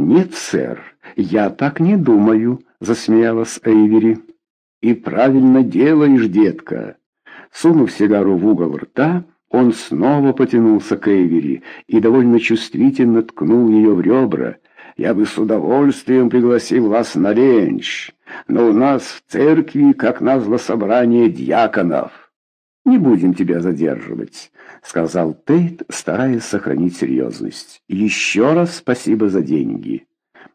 «Нет, сэр, я так не думаю», — засмеялась Эйвери. «И правильно делаешь, детка». Сунув сигару в угол рта, он снова потянулся к Эйвери и довольно чувствительно ткнул ее в ребра. «Я бы с удовольствием пригласил вас на ленч, но у нас в церкви, как назло, собрание дьяконов». «Не будем тебя задерживать», — сказал Тейт, стараясь сохранить серьезность. «Еще раз спасибо за деньги».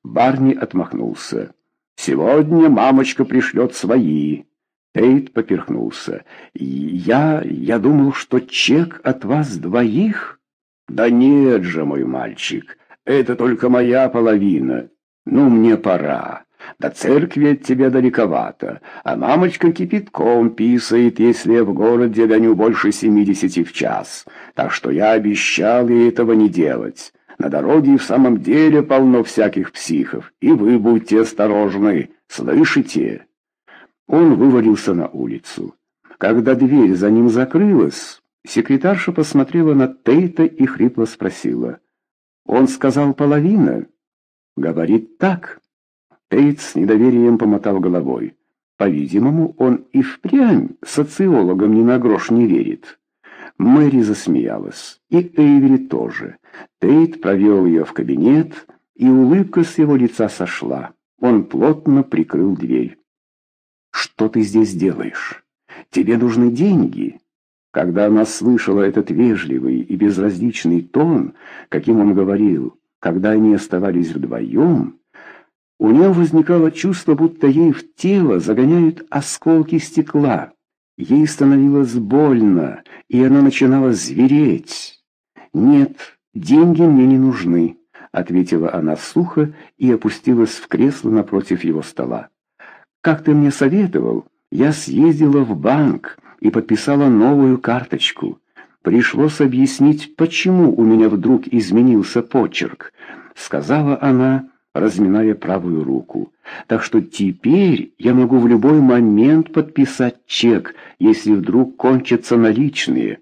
Барни отмахнулся. «Сегодня мамочка пришлет свои». Тейт поперхнулся. «Я... я думал, что чек от вас двоих?» «Да нет же, мой мальчик, это только моя половина. Ну, мне пора. До церкви от тебя далековато, а мамочка кипятком писает, если в городе гоню больше семидесяти в час. Так что я обещал ей этого не делать. На дороге в самом деле полно всяких психов, и вы будьте осторожны, слышите?» Он вывалился на улицу. Когда дверь за ним закрылась, секретарша посмотрела на Тейта и хрипло спросила. «Он сказал половина?» «Говорит так». Тейт с недоверием помотал головой. По-видимому, он и впрямь социологам ни на грош не верит. Мэри засмеялась, и Эйвери тоже. Тейт провел ее в кабинет, и улыбка с его лица сошла. Он плотно прикрыл дверь. «Что ты здесь делаешь? Тебе нужны деньги?» Когда она слышала этот вежливый и безразличный тон, каким он говорил, когда они оставались вдвоем, у нее возникало чувство, будто ей в тело загоняют осколки стекла. Ей становилось больно, и она начинала звереть. «Нет, деньги мне не нужны», — ответила она сухо и опустилась в кресло напротив его стола. Как ты мне советовал, я съездила в банк и подписала новую карточку. Пришлось объяснить, почему у меня вдруг изменился почерк, сказала она, разминая правую руку. Так что теперь я могу в любой момент подписать чек, если вдруг кончатся наличные.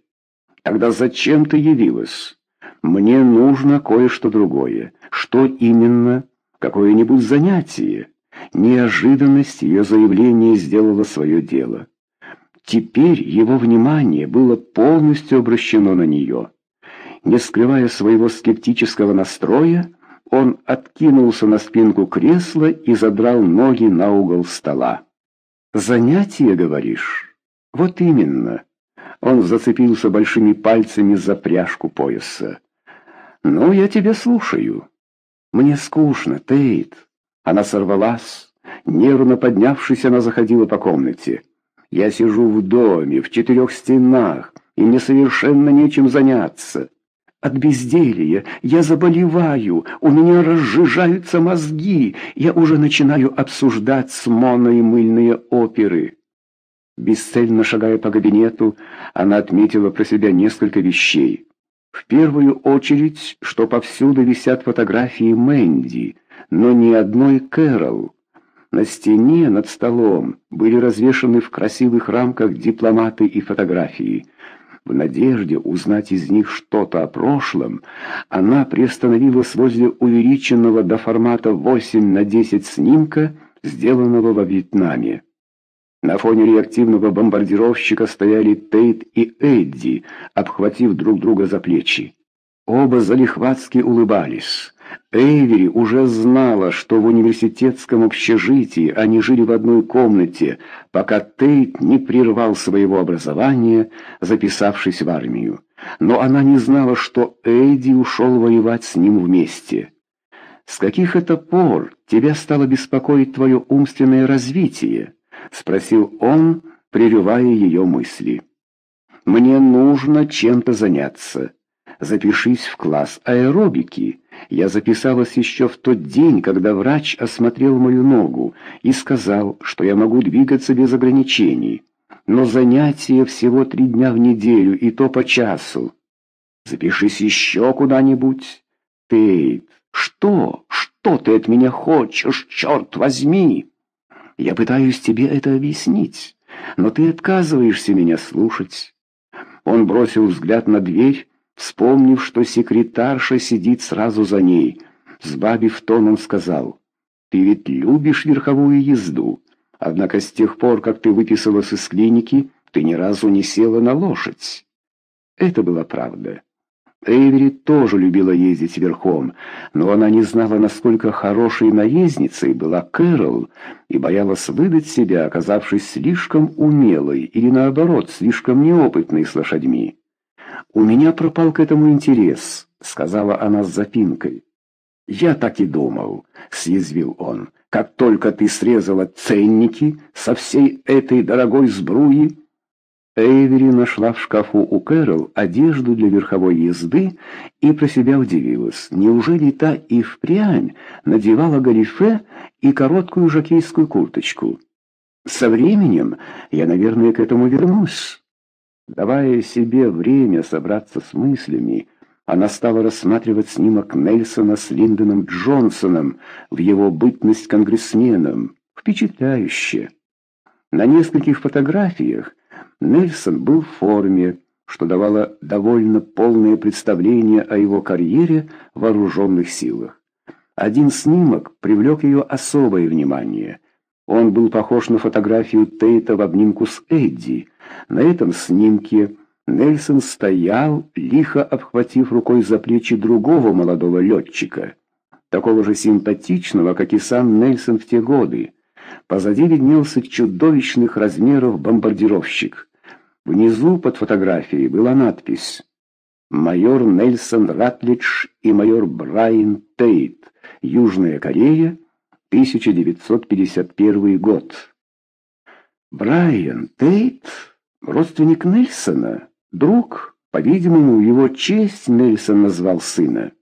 Тогда зачем ты явилась? Мне нужно кое-что другое. Что именно? Какое-нибудь занятие? Неожиданность ее заявления сделала свое дело. Теперь его внимание было полностью обращено на нее. Не скрывая своего скептического настроя, он откинулся на спинку кресла и задрал ноги на угол стола. «Занятие, говоришь?» «Вот именно». Он зацепился большими пальцами за пряжку пояса. «Ну, я тебя слушаю». «Мне скучно, Тейт». Она сорвалась. Нервно поднявшись, она заходила по комнате. «Я сижу в доме, в четырех стенах, и мне совершенно нечем заняться. От безделья я заболеваю, у меня разжижаются мозги, я уже начинаю обсуждать с Моной мыльные оперы». Бесцельно шагая по кабинету, она отметила про себя несколько вещей. В первую очередь, что повсюду висят фотографии Мэнди — но ни одной Кэрол. На стене над столом были развешаны в красивых рамках дипломаты и фотографии. В надежде узнать из них что-то о прошлом, она приостановилась возле увеличенного до формата 8 на 10 снимка, сделанного во Вьетнаме. На фоне реактивного бомбардировщика стояли Тейт и Эдди, обхватив друг друга за плечи. Оба залихватски улыбались. Эйвери уже знала, что в университетском общежитии они жили в одной комнате, пока Тейт не прервал своего образования, записавшись в армию. Но она не знала, что Эйди ушел воевать с ним вместе. «С каких это пор тебя стало беспокоить твое умственное развитие?» — спросил он, прерывая ее мысли. «Мне нужно чем-то заняться. Запишись в класс аэробики». Я записалась еще в тот день, когда врач осмотрел мою ногу и сказал, что я могу двигаться без ограничений. Но занятия всего три дня в неделю, и то по часу. Запишись еще куда-нибудь. Тейт, что? Что ты от меня хочешь, черт возьми? Я пытаюсь тебе это объяснить, но ты отказываешься меня слушать. Он бросил взгляд на дверь, вспомнив, что секретарша сидит сразу за ней. Сбавив тон, он сказал, «Ты ведь любишь верховую езду, однако с тех пор, как ты выписалась из клиники, ты ни разу не села на лошадь». Это была правда. Эйвери тоже любила ездить верхом, но она не знала, насколько хорошей наездницей была Кэрол, и боялась выдать себя, оказавшись слишком умелой или, наоборот, слишком неопытной с лошадьми. «У меня пропал к этому интерес», — сказала она с запинкой. «Я так и думал», — съязвил он. «Как только ты срезала ценники со всей этой дорогой сбруи...» Эйвери нашла в шкафу у Кэрол одежду для верховой езды и про себя удивилась. Неужели та и впрямь надевала галифе и короткую жакейскую курточку? Со временем я, наверное, к этому вернусь. Давая себе время собраться с мыслями, она стала рассматривать снимок Нельсона с Линдоном Джонсоном в его бытность конгрессменом. Впечатляюще. На нескольких фотографиях Нельсон был в форме, что давало довольно полное представление о его карьере в вооруженных силах. Один снимок привлек ее особое внимание. Он был похож на фотографию Тейта в обнимку с Эдди. На этом снимке Нельсон стоял, лихо обхватив рукой за плечи другого молодого летчика, такого же симпатичного, как и сам Нельсон в те годы. Позади виднелся чудовищных размеров бомбардировщик. Внизу под фотографией была надпись «Майор Нельсон Ратлидж и майор Брайан Тейт, Южная Корея, 1951 год». Брайан Тейт, родственник Нельсона, друг, по-видимому, его честь Нельсон назвал сына.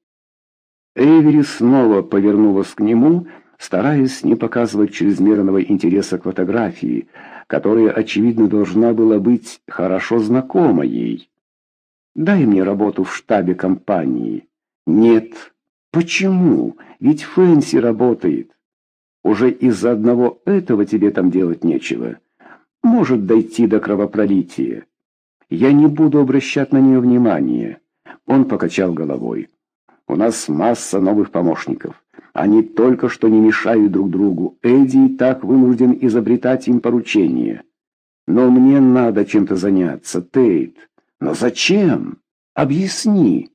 Эйвери снова повернулась к нему, стараясь не показывать чрезмерного интереса к фотографии, которая, очевидно, должна была быть хорошо знакома ей. «Дай мне работу в штабе компании». «Нет». «Почему? Ведь Фэнси работает. Уже из-за одного этого тебе там делать нечего. Может дойти до кровопролития. Я не буду обращать на нее внимания». Он покачал головой. «У нас масса новых помощников. Они только что не мешают друг другу. Эдди и так вынужден изобретать им поручения. Но мне надо чем-то заняться, Тейт. Но зачем? Объясни.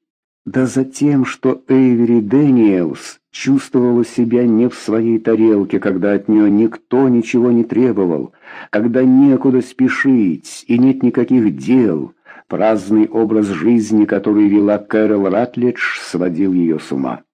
Да за тем, что Эйвери Дэниелс чувствовала себя не в своей тарелке, когда от нее никто ничего не требовал, когда некуда спешить и нет никаких дел. Праздный образ жизни, который вела Кэрол Ратлидж, сводил ее с ума.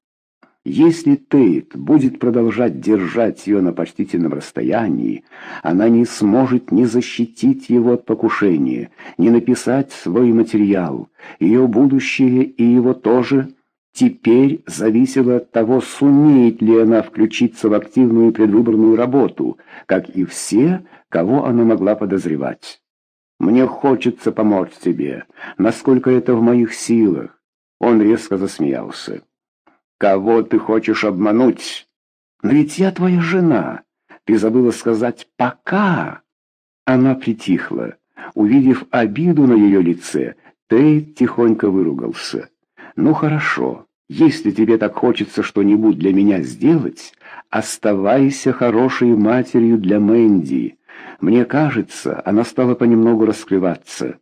Если Тейт будет продолжать держать ее на почтительном расстоянии, она не сможет ни защитить его от покушения, ни написать свой материал. Ее будущее и его тоже теперь зависело от того, сумеет ли она включиться в активную предвыборную работу, как и все, кого она могла подозревать. «Мне хочется помочь тебе, насколько это в моих силах». Он резко засмеялся. Кого ты хочешь обмануть? Но ведь я твоя жена. Ты забыла сказать «пока». Она притихла. Увидев обиду на ее лице, Тейт тихонько выругался. «Ну хорошо, если тебе так хочется что-нибудь для меня сделать, оставайся хорошей матерью для Мэнди. Мне кажется, она стала понемногу раскрываться.